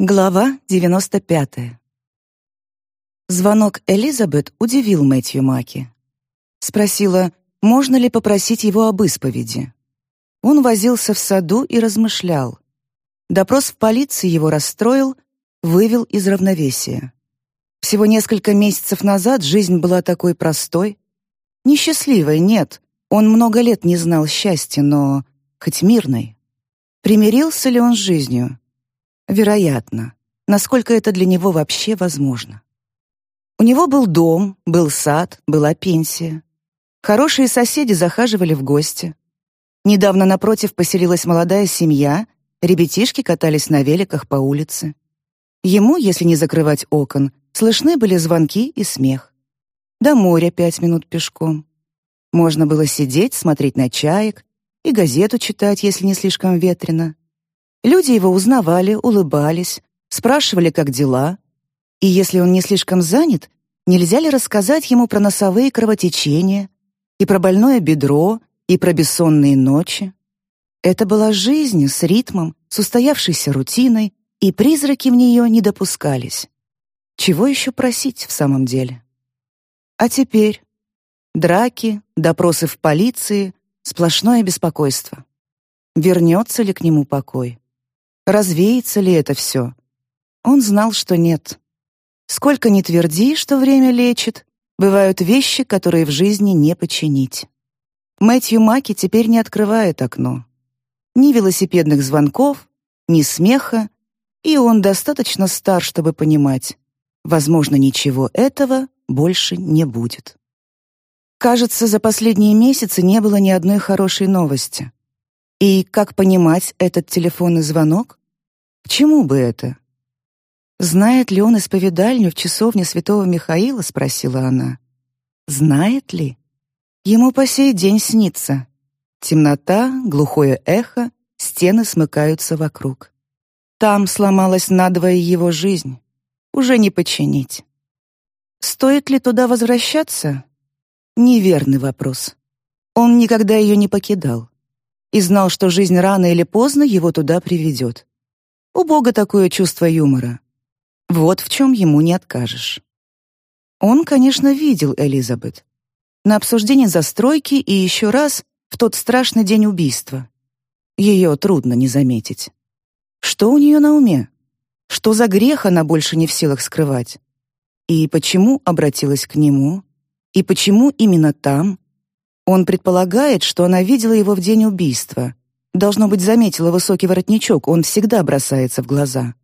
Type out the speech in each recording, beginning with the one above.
Глава 95. Звонок Элизабет удивил Мэтью Маки. Спросила, можно ли попросить его об исповеди. Он возился в саду и размышлял. Допрос в полиции его расстроил, вывел из равновесия. Всего несколько месяцев назад жизнь была такой простой. Несчастливой, нет, он много лет не знал счастья, но хоть мирной. Примирился ли он с жизнью? Вероятно. Насколько это для него вообще возможно? У него был дом, был сад, была пенсия. Хорошие соседи захаживали в гости. Недавно напротив поселилась молодая семья, ребятишки катались на великах по улице. Ему, если не закрывать окон, слышны были звонки и смех. До моря пять минут пешком. Можно было сидеть, смотреть на чаек и газету читать, если не слишком ветрено. Люди его узнавали, улыбались, спрашивали, как дела. И если он не слишком занят, нельзя ли рассказать ему про носовые кровотечения, и про больное бедро, и про бессонные ночи? Это была жизнь с ритмом, с устоявшейся рутиной, и призраки в нее не допускались. Чего еще просить в самом деле? А теперь драки, допросы в полиции, сплошное беспокойство. Вернется ли к нему покой? Развеется ли это все? Он знал, что нет. Сколько ни тверди, что время лечит, бывают вещи, которые в жизни не починить. Мэтью Маки теперь не открывает окно. Ни велосипедных звонков, ни смеха, и он достаточно стар, чтобы понимать, возможно, ничего этого больше не будет. Кажется, за последние месяцы не было ни одной хорошей новости. И как понимать этот телефонный звонок? Чему бы это? Знает ли он исповедальню в часовне святого Михаила, спросила она. Знает ли? Ему по сей день снится. Темнота, глухое эхо, стены смыкаются вокруг. Там сломалась надвое его жизнь. Уже не починить. Стоит ли туда возвращаться? Неверный вопрос. Он никогда ее не покидал и знал, что жизнь рано или поздно его туда приведет. У Бога такое чувство юмора. Вот в чем ему не откажешь. Он, конечно, видел Элизабет. На обсуждении застройки и еще раз в тот страшный день убийства. Ее трудно не заметить. Что у нее на уме? Что за грех она больше не в силах скрывать? И почему обратилась к нему? И почему именно там? Он предполагает, что она видела его в день убийства, Должно быть, заметила высокий воротничок, он всегда бросается в глаза.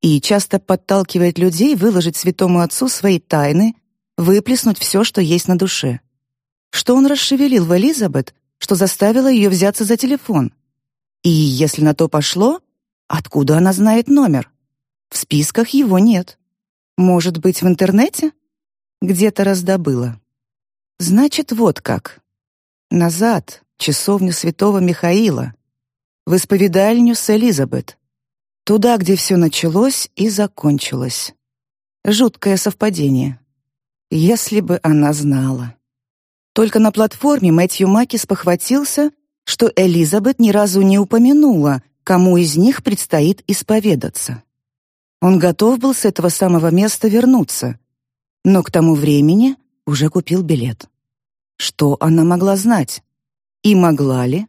И часто подталкивает людей выложить святому отцу свои тайны, выплеснуть все, что есть на душе. Что он расшевелил в Элизабет, что заставило ее взяться за телефон? И если на то пошло, откуда она знает номер? В списках его нет. Может быть, в интернете? Где-то раздобыла. Значит, вот как. Назад, часовню святого Михаила, в исповедальню с Элизабет, туда, где все началось и закончилось. Жуткое совпадение. Если бы она знала. Только на платформе Мэтью Макис похватился, что Элизабет ни разу не упомянула, кому из них предстоит исповедаться. Он готов был с этого самого места вернуться, но к тому времени уже купил билет. Что она могла знать? И могла ли?